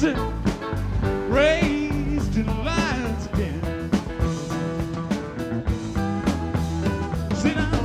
desert, raised in the lion's. Said I.